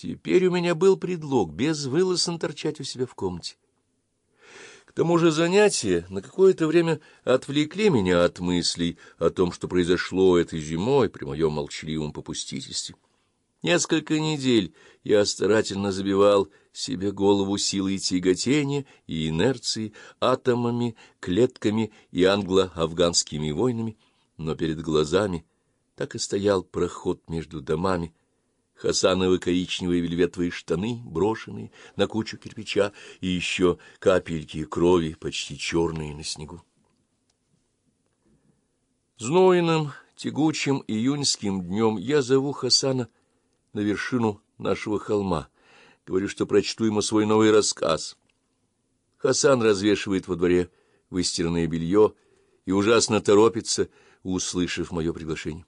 Теперь у меня был предлог безвылазно торчать у себя в комнате. К тому же занятия на какое-то время отвлекли меня от мыслей о том, что произошло этой зимой при моем молчаливом попустительстве. Несколько недель я старательно забивал себе голову силой тяготения и инерции, атомами, клетками и англо-афганскими войнами, но перед глазами так и стоял проход между домами, хасановы коричневые вельветовые штаны, брошенные на кучу кирпича, и еще капельки крови, почти черные на снегу. Знойным, тягучим июньским днем я зову Хасана на вершину нашего холма. Говорю, что прочту ему свой новый рассказ. Хасан развешивает во дворе выстиранное белье и ужасно торопится, услышав мое приглашение.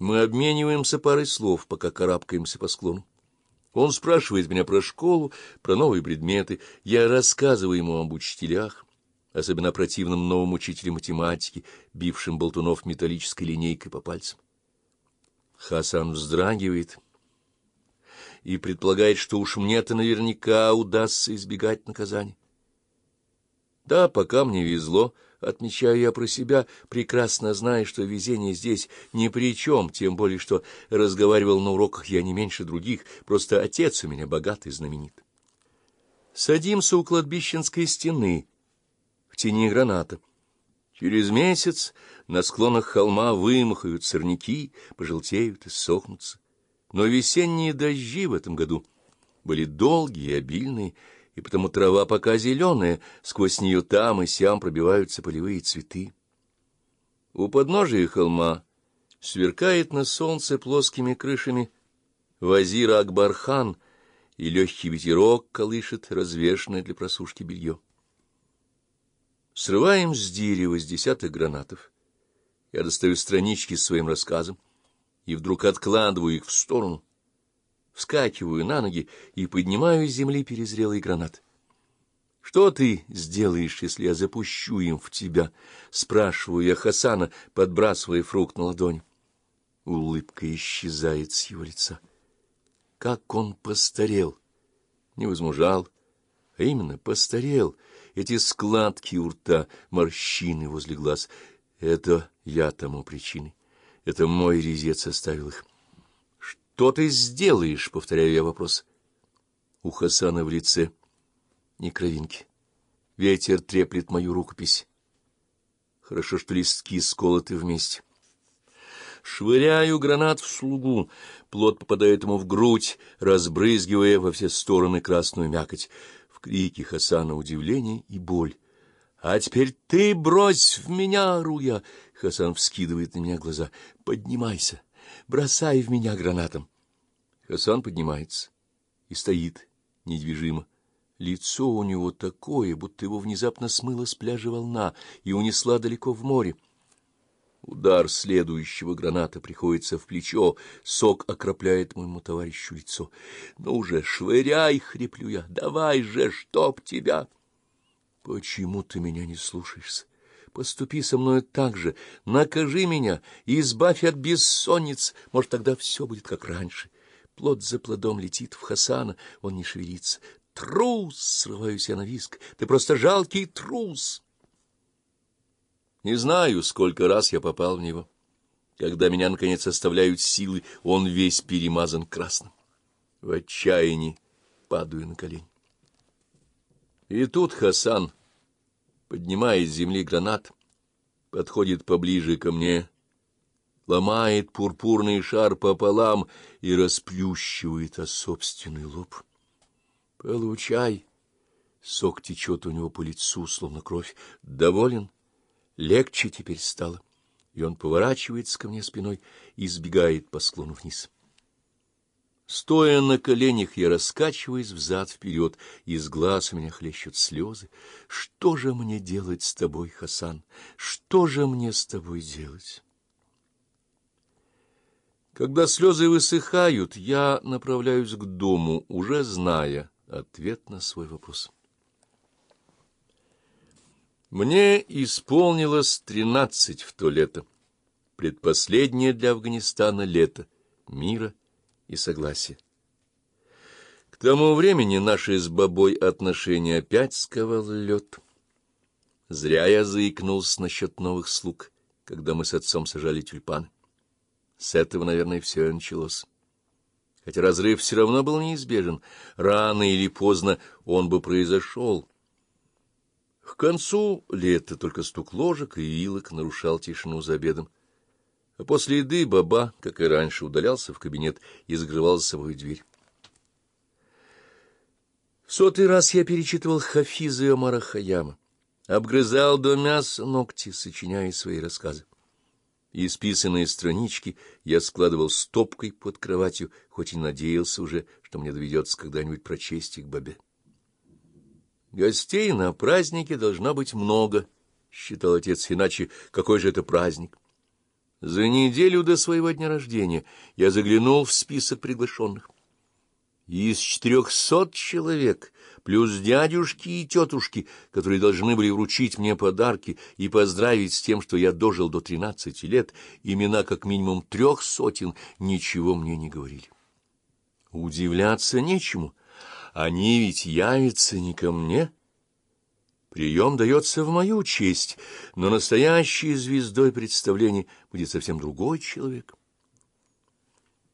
Мы обмениваемся парой слов, пока карабкаемся по склону. Он спрашивает меня про школу, про новые предметы. Я рассказываю ему об учителях, особенно противном новом учителе математики, бившем болтунов металлической линейкой по пальцам. Хасан вздрагивает и предполагает, что уж мне-то наверняка удастся избегать наказания. Да, пока мне везло, отмечаю я про себя, прекрасно зная, что везение здесь ни при чем, тем более, что разговаривал на уроках я не меньше других, просто отец у меня богатый знаменит. Садимся у кладбищенской стены, в тени граната. Через месяц на склонах холма вымахают сорняки, пожелтеют и сохнутся. Но весенние дожди в этом году были долгие и обильные, и потому трава пока зеленая, сквозь нее там и сям пробиваются полевые цветы. У подножия холма сверкает на солнце плоскими крышами Вазира Акбархан, и легкий ветерок колышет развешенное для просушки белье. Срываем с дерева с десятых гранатов. Я достаю странички с своим рассказом и вдруг откладываю их в сторону — вскакиваю на ноги и поднимаю с земли перезрелый гранат. — Что ты сделаешь, если я запущу им в тебя? — спрашиваю я Хасана, подбрасывая фрукт на ладонь. Улыбка исчезает с его лица. Как он постарел! Не возмужал, а именно постарел. Эти складки у рта, морщины возле глаз — это я тому причиной. Это мой резец оставил их. Что ты сделаешь? — повторяю я вопрос. У Хасана в лице ни кровинки. Ветер треплет мою рукопись. Хорошо, что листки сколоты вместе. Швыряю гранат в слугу. Плод попадает ему в грудь, разбрызгивая во все стороны красную мякоть. В крике Хасана удивление и боль. — А теперь ты брось в меня, Руя! Хасан вскидывает на меня глаза. — Поднимайся! Бросай в меня гранатом! Хасан поднимается и стоит недвижимо. Лицо у него такое, будто его внезапно смыла с пляжа волна и унесла далеко в море. Удар следующего граната приходится в плечо, сок окропляет моему товарищу лицо. «Ну же, швыряй!» — хриплю я. «Давай же, чтоб тебя!» «Почему ты меня не слушаешься? Поступи со мной так же, накажи меня и избавь от бессонниц, может, тогда все будет как раньше». Плод за плодом летит в Хасана, он не шевелится. Трус! Срываюсь я на виск. Ты просто жалкий трус! Не знаю, сколько раз я попал в него. Когда меня, наконец, оставляют силы, он весь перемазан красным. В отчаянии падаю на колени. И тут Хасан, поднимая с земли гранат, подходит поближе ко мне, ломает пурпурный шар пополам и расплющивает о собственный лоб. Получай. Сок течет у него по лицу, словно кровь. Доволен? Легче теперь стало. И он поворачивается ко мне спиной и сбегает по склону вниз. Стоя на коленях, я раскачиваюсь взад-вперед, и из глаз у меня хлещут слезы. Что же мне делать с тобой, Хасан? Что же мне с тобой делать? Когда слезы высыхают, я направляюсь к дому, уже зная ответ на свой вопрос. Мне исполнилось тринадцать в то лето, предпоследнее для Афганистана лето, мира и согласия. К тому времени наши с бабой отношения опять сковал лед. Зря я заикнулся насчет новых слуг, когда мы с отцом сажали тюльпаны. С этого, наверное, все и началось. Хотя разрыв все равно был неизбежен. Рано или поздно он бы произошел. К концу лета только стук ложек и вилок нарушал тишину за обедом. А после еды баба, как и раньше, удалялся в кабинет и закрывал за собой дверь. В сотый раз я перечитывал Хафиза Омара Хаяма, обгрызал до мяса ногти, сочиняя свои рассказы. Исписанные странички я складывал стопкой под кроватью, хоть и надеялся уже, что мне доведется когда-нибудь прочесть их бабе. Гостей на празднике должно быть много, — считал отец, — иначе какой же это праздник? За неделю до своего дня рождения я заглянул в список приглашенных. Из четырехсот человек, плюс дядюшки и тетушки, которые должны были вручить мне подарки и поздравить с тем, что я дожил до тринадцати лет, имена как минимум трех сотен ничего мне не говорили. Удивляться нечему, они ведь явятся не ко мне. Прием дается в мою честь, но настоящей звездой представления будет совсем другой человек.